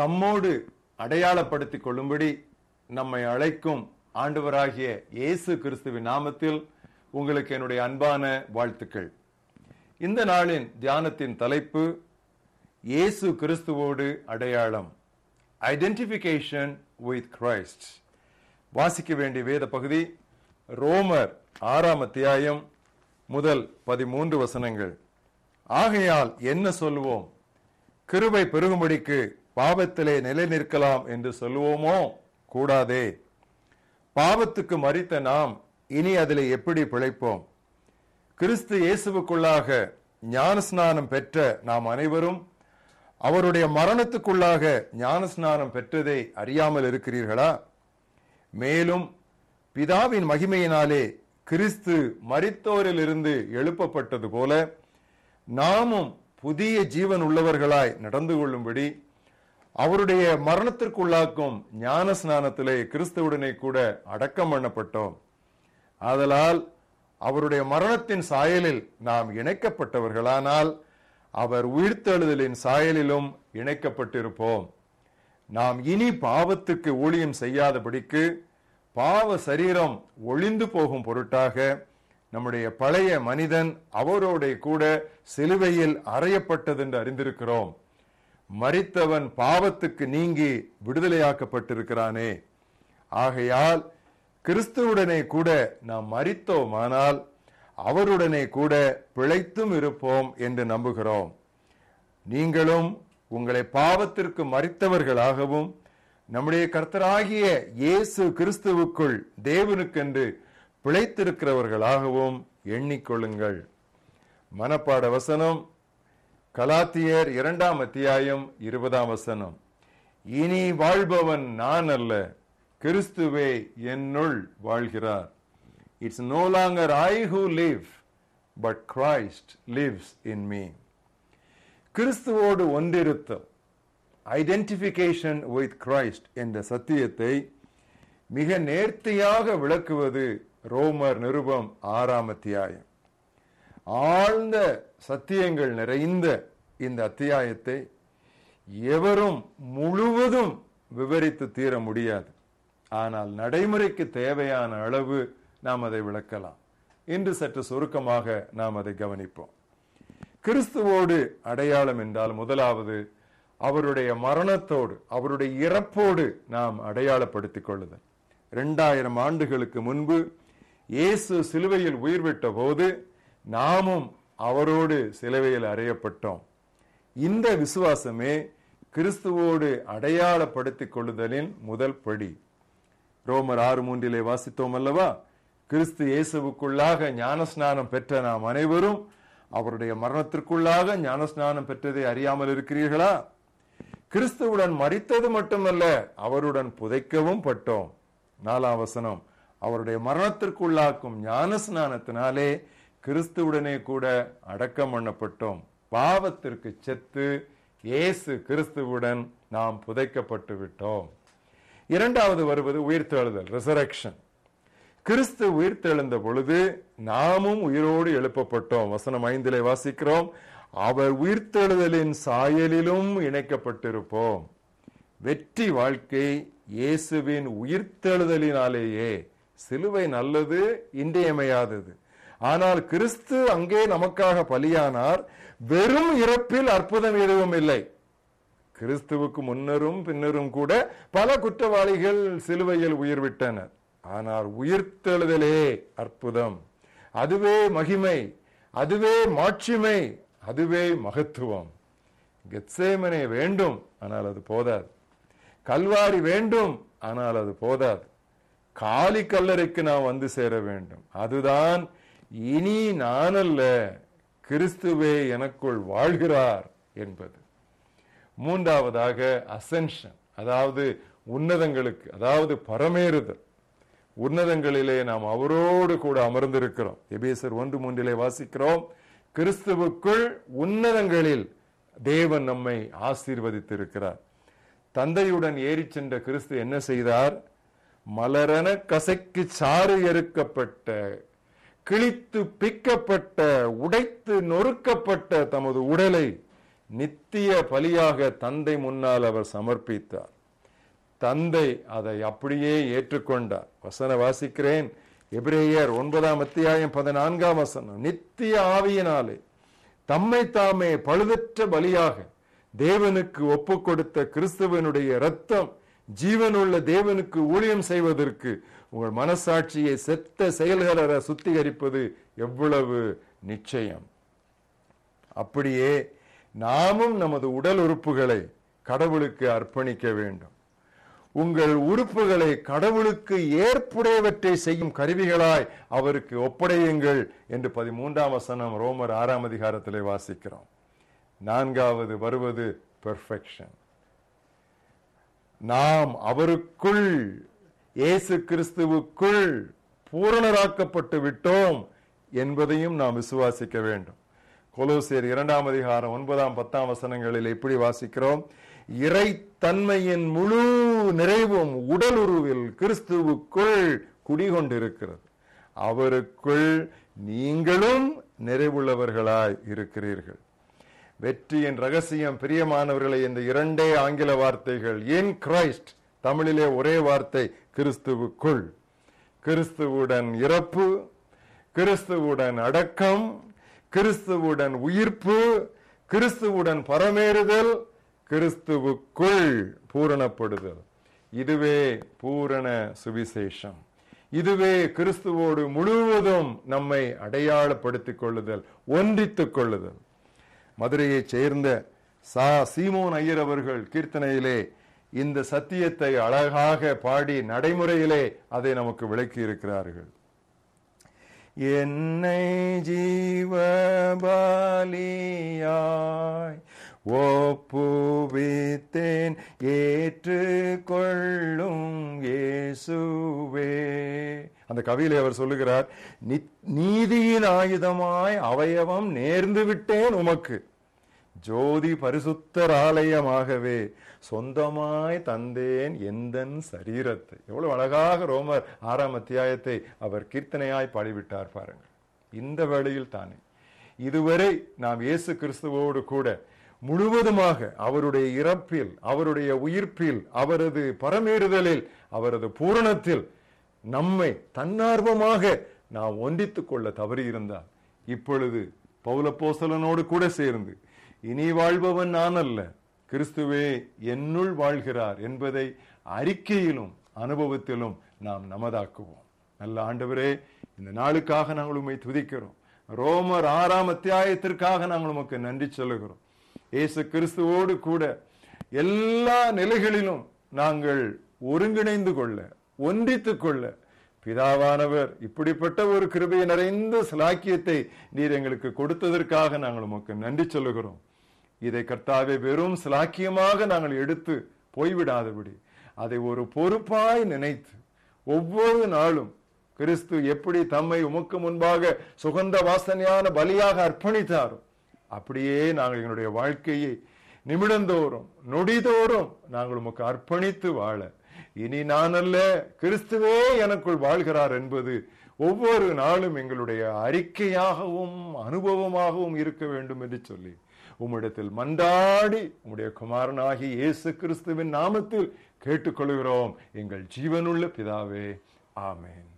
தம்மோடு அடையாளப்படுத்தி கொள்ளும்படி நம்மை அழைக்கும் ஆண்டவராகிய இயேசு கிறிஸ்துவின் நாமத்தில் உங்களுக்கு என்னுடைய அன்பான வாழ்த்துக்கள். இந்த நாளின் தியானத்தின் தலைப்பு இயேசு கிறிஸ்துவோடு அடையாளம் ஐடென்டிபிகேஷன் வித் கிரைஸ்ட் வாசிக்க வேண்டிய வேத பகுதி ரோமர் ஆறாம் அத்தியாயம் முதல் பதிமூன்று வசனங்கள். ஆகையால் என்ன சொல்லுவோம் கிருபை பெருகும்படிக்கு பாவத்திலே நிலை நிற்கலாம் என்று சொல்லுவோமோ? கூடாதே. பாவத்துக்கு மறித்த நாம் இனி அதிலே எப்படி பிழைப்போம்? கிறிஸ்து இயேசுவுக்குள்ளாக ஞானஸ்நானம் பெற்ற நாம் அனைவரும் அவருடைய மரணத்துக்குள்ளாக ஞானஸ்நானம் பெற்றதை அறியாமல் இருக்கிறீர்களா? மேலும் பிதாவின் மகிமையினாலே கிறிஸ்து மரித்தோரிலிருந்து எழுப்பப்பட்டது போல நாமும் புதிய ஜீவன் உள்ளவர்களாய் நடந்து கொள்ளும்படி அவருடைய மரணத்திற்குள்ளாக்கும் ஞான ஸ்நானத்திலே கிறிஸ்துவுடனே கூட அடக்கம் பண்ணப்பட்டோம். ஆதலால் அவருடைய மரணத்தின் சாயலில் நாம் இணைக்கப்பட்டவர்களானால் அவர் உயிர்த்தெழுதலின் சாயலிலும் இணைக்கப்பட்டிருப்போம். நாம் இனி பாவத்துக்கு ஊழியம் செய்யாதபடிக்கு பாவ சரீரம் ஒளிந்து போகும் பொருட்டாக நம்முடைய பழைய மனிதன் அவரோட கூட சிலுவையில் அறையப்பட்டதென்று அறிந்திருக்கிறோம். மறித்தவன் பாவத்துக்கு நீங்கி விடுதலையாக்கப்பட்டிருக்கிறானே. ஆகையால் கிறிஸ்துவுடனே கூட நாம் மறித்தோமானால் அவருடனே கூட பிழைத்தும் இருப்போம் என்று நம்புகிறோம். நீங்களும் உங்களை பாவத்திற்கு மறித்தவர்களாகவும் நம்முடைய கர்த்தராகிய இயேசு கிறிஸ்துவுக்குள் தேவனுக்கென்று பிழைத்திருக்கிறவர்களாகவும் எண்ணிக்கொள்ளுங்கள். மனப்பாட வசனம் கலாத்தியர் இரண்டாம் அத்தியாயம் இருபதாம் வசனம். இனி வாழ்பவன் நான் அல்ல கிறிஸ்துவே என்னுள் வாழ்கிறார். It's no longer I who live but Christ lives in me கிறிஸ்துவோடு ஒன்றிருத்தம் ஐடென்டிபிகேஷன் வித் கிரைஸ்ட் என்ற சத்தியத்தை மிக நேர்த்தியாக விளக்குவது ரோமர் நிருபம் ஆறாம் அத்தியாயம். ஆழ்ந்த சத்தியங்கள் நிறைந்த இந்த அத்தியாயத்தை எவரும் முழுவதும் விவரித்து தீர முடியாது. ஆனால் நடைமுறைக்கு தேவையான அளவு நாம் அதை விளக்கலாம். இன்று சற்று சுருக்கமாக நாம் அதை கவனிப்போம். கிறிஸ்துவோடு அடையாளம் என்றால் முதலாவது அவருடைய மரணத்தோடு அவருடைய இறப்போடு நாம் அடையாளப்படுத்திக் கொள்ளுதல். இரண்டாயிரம் ஆண்டுகளுக்கு முன்பு இயேசு சிலுவையில் உயிர்விட்ட போது நாமும் அவரோடு சிலுவையில் அறையப்பட்டோம். இந்த விசுவாசமே கிறிஸ்துவோடு அடையாளப்படுத்திக் கொள்ளுதலின் முதல் படி. ரோமர் ஆறு மூன்றிலே வாசித்தோம் அல்லவா? கிறிஸ்து இயேசுவுக்குள்ளாக ஞானஸ்நானம் பெற்ற நாம் அனைவரும் அவருடைய மரணத்திற்குள்ளாக ஞானஸ்நானம் பெற்றதை அறியாமல் இருக்கிறீர்களா? கிறிஸ்துவுடன் மறித்தது மட்டுமல்ல அவருடன் புதைக்கவும் பட்டோம். நாலாம் வசனம் அவருடைய மரணத்திற்குள்ளாக்கும் ஞானஸ்நானத்தினாலே கிறிஸ்துவுடனே கூட அடக்கம் பண்ணப்பட்டோம். பாவத்திற்கு செத்து இயேசு கிறிஸ்துவுடன் நாம் புதைக்கப்பட்டு விட்டோம். இரண்டாவது வருவது உயிர்த்தெழுதல் ரிசரக்ஷன் கிறிஸ்து உயிர்த்தெழுந்த பொழுது நாமும் உயிரோடு எழுப்பப்பட்டோம். வசனம் ஐந்திலே வாசிக்கிறோம். அவர் உயிர்த்தெழுதலின் சாயலிலும் இணைக்கப்பட்டிருப்போம். வெற்றி வாழ்க்கை இயேசுவின் உயிர்த்தெழுதலினாலேயே. சிலுவை நல்லது இன்றியமையாதது. ஆனால் கிறிஸ்து அங்கே நமக்காக பலியானார் வெறும் இறப்பில் அற்புதம் எதுவும் இல்லை. கிறிஸ்துவுக்கு முன்னரும் பின்னரும் கூட பல குற்றவாளிகள் சிலுவையில் உயிர் விட்டனர். ஆனால் உயிர்த்தெழுதலே அற்புதம். அதுவே மகிமை அதுவே மாட்சிமை அதுவே மகத்துவம். கெத்சேமனே வேண்டும் ஆனால் அது போதாது. கல்வாரி வேண்டும் ஆனால் அது போதாது. காலி கல்லறைக்கு நாம் வந்து சேர வேண்டும். அதுதான் இனி நானல்ல கிறிஸ்துவே எனக்குள் வாழ்கிறார் என்பது. மூன்றாவதாக அசென்ஷன் அதாவது உன்னதங்களுக்கு அதாவது பரமேறுதல் உன்னதங்களிலே நாம் அவரோடு கூட அமர்ந்திருக்கிறோம். எபேசர் ஒன்று மூன்றிலே வாசிக்கிறோம் கிறிஸ்துவுக்குள் உன்னதங்களில் தேவன் நம்மை ஆசீர்வதித்திருக்கிறார். தந்தையுடன் ஏறி சென்ற கிறிஸ்து என்ன செய்தார்? மலரன கசைக்கு சாறு எறுக்கப்பட்ட கிழித்து பிக்கப்பட்ட உடைத்து நொறுக்கப்பட்ட தமது உடலை நித்திய பலியாக தந்தை முன்னால் அவர் சமர்ப்பித்தார். தந்தை அதை அப்படியே ஏற்றுக்கொண்டார். வசன வாசிக்கிறேன். எபிரேயர் ஒன்பதாம் அத்தியாயம் பதினான்காம் வசனம். நித்திய ஆவியினாலே தம்மை தாமே பழுதற்ற பலியாக தேவனுக்கு ஒப்பு கொடுத்த கிறிஸ்துவனுடைய இரத்தம் ஜீவனுள்ள தேவனுக்கு ஊழியம் செய்வதற்கு உங்கள் மனசாட்சியை செத்த செயல்கள சுத்திகரிப்பது எவ்வளவு நிச்சயம். அப்படியே நாமும் நமது உடல் உறுப்புகளை கடவுளுக்கு அர்ப்பணிக்க வேண்டும். உங்கள் உறுப்புகளை கடவுளுக்கு ஏற்புடையவற்றை செய்யும் கருவிகளாய் அவருக்கு ஒப்படையுங்கள் என்று பதிமூன்றாம் வசனம் ரோமர் ஆறாம் அதிகாரத்திலே வாசிக்கிறோம். நான்காவது வருவது பெர்ஃபெக்ஷன் நாம் அவருக்குள் இயேசு கிறிஸ்துவுக்குள் பூரணராக்கப்பட்டு விட்டோம் என்பதையும் நாம் விசுவாசிக்க வேண்டும். கொலோசியர் இரண்டாம் அதிகாரம் ஒன்பதாம் பத்தாம் வசனங்களில் எப்படி வாசிக்கிறோம். இறைத்தன்மையின் முழு நிறைவும் உடலுருவில் கிறிஸ்துவுக்குள் குடிகொண்டிருக்கிறது. அவருக்குள் நீங்களும் நிறைவுள்ளவர்களாய் இருக்கிறீர்கள். வெற்றியின் ரகசியம் பிரியமானவர்களை இந்த இரண்டே ஆங்கில வார்த்தைகள். இன் கிரைஸ்ட் தமிழிலே ஒரே வார்த்தை கிறிஸ்துவுக்குள். கிறிஸ்துவுடன் இறப்பு கிறிஸ்துவுடன் அடக்கம் கிறிஸ்துவுடன் உயிர்ப்பு கிறிஸ்துவுடன் பரமேறுதல் கிறிஸ்துவுக்குள் பூரணப்படுதல். இதுவே பூரண சுவிசேஷம். இதுவே கிறிஸ்துவோடு முழுவதும் நம்மை அடையாளப்படுத்திக் கொள்ளுதல் ஒன்றித்துக் கொள்ளுதல். மதுரையைச் சேர்ந்த சா சீமோன் ஐயர் அவர்கள் கீர்த்தனையிலே இந்த சத்தியத்தை அழகாக பாடி நடைமுறையிலே அதை நமக்கு விளக்கி இருக்கிறார்கள் என்னை ஜீவபாலியாய் ஒப்புவித்தேன் ஏற்றுக்கொள்ளும் இயேசுவே. அந்த கவியிலே அவர் சொல்லுகிறார் நீதியின் ஆயுதமாய் அவயவம் நேர்ந்து விட்டேன் உமக்கு. ஜோதி பரிசுத்தராலயமாகவே சொந்தமாய் தந்தேன் எந்தன் சரீரத்தை. எவ்வளவு அழகாக ரோமர் ஆறாம் அத்தியாயத்தை அவர் கீர்த்தனையாய் பாடிவிட்டார் பாருங்கள். இந்த வேளையில் தானே இதுவரை நாம் இயேசு கிறிஸ்துவோடு கூட முழுவதுமாக அவருடைய இறப்பில் அவருடைய உயிர்ப்பில் அவரது பரமேறுதலில் அவரது பூரணத்தில் நம்மை தன்னார்வமாக நாம் ஒன்றித்துக் கொள்ள தவறியிருந்தால் இப்பொழுது பௌலப்போசலனோடு கூட சேர்ந்து இனி வாழ்பவன் நான் அல்ல கிறிஸ்துவே என்னுள் வாழ்கிறார் என்பதை அறிக்கையிலும் அனுபவத்திலும் நாம் நமதாக்குவோம். நல்ல ஆண்டவரே இந்த நாளுக்காக நாங்கள் உண்மை துதிக்கிறோம். ரோமர் ஆறாம் அத்தியாயத்திற்காக நாங்கள் உமக்கு நன்றி சொல்லுகிறோம். இயேசு கிறிஸ்துவோடு கூட எல்லா நிலைகளிலும் நாங்கள் ஒருங்கிணைந்து கொள்ள ஒன்றித்துக் கொள்ள பிதாவானவர் இப்படிப்பட்ட ஒரு கிருபையை நிறைந்த சிலாக்கியத்தை நீர் எங்களுக்கு கொடுத்ததற்காக நாங்கள் உமக்கு நன்றி சொல்லுகிறோம். இதை கர்த்தாவே வெறும் சிலாக்கியமாக நாங்கள் எடுத்து போய்விடாதபடி அதை ஒரு பொறுப்பாய் நினைத்து ஒவ்வொரு நாளும் கிறிஸ்து எப்படி தம்மை உமக்கு முன்பாக சுகந்த வாசனையான பலியாக அர்ப்பணித்தாரோ அப்படியே நாங்கள் எங்களுடைய வாழ்க்கையை நிமிடந்தோறும் நொடிதோறும் நாங்கள் உமக்கு அர்ப்பணித்து வாழ இனி நான் அல்ல கிறிஸ்துவே எனக்குள் வாழ்கிறார் என்பது ஒவ்வொரு நாளும் எங்களுடைய அறிக்கையாகவும் அனுபவமாகவும் இருக்க வேண்டும் என்று சொல்லி உம்மிடத்தில் மன்றாடி உம்முடைய குமாரனாகி இயேசு கிறிஸ்துவின் நாமத்தில் கேட்டுக்கொள்கிறோம். எங்கள் ஜீவனுள்ள பிதாவே ஆமேன்.